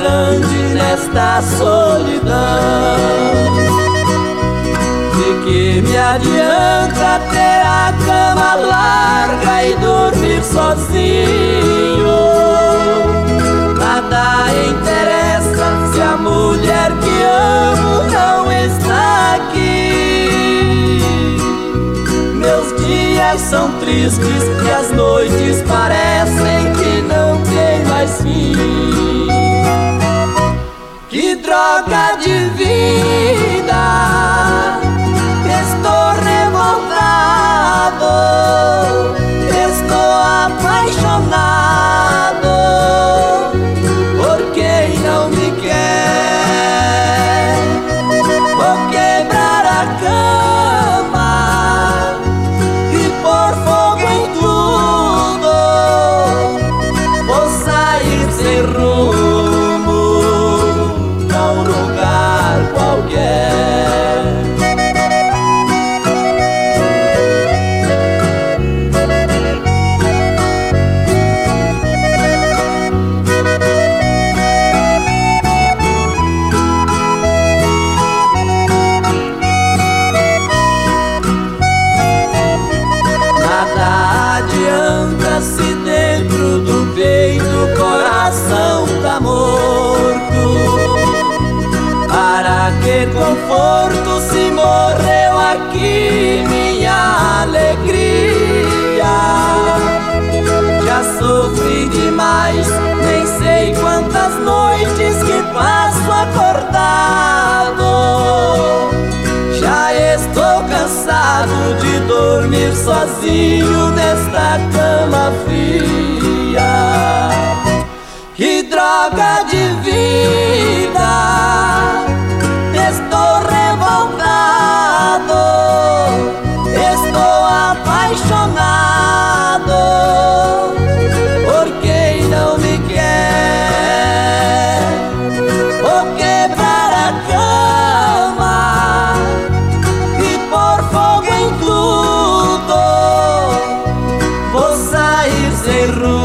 nesta solidão. De que me adianta ter a cama larga e dormir sozinho? Nada interessa se a mulher que amo não está aqui. Meus dias são tristes e as noites parecem que não tem mais fim. Que droga se dentro do peito o coração tá morto. Para que conforto se morreu aqui minha alegria? Já sofri demais, nem sei quantas noites que passo acordado. Estou cansado de dormir sozinho nesta cama fria. Que droga de vida, estou error.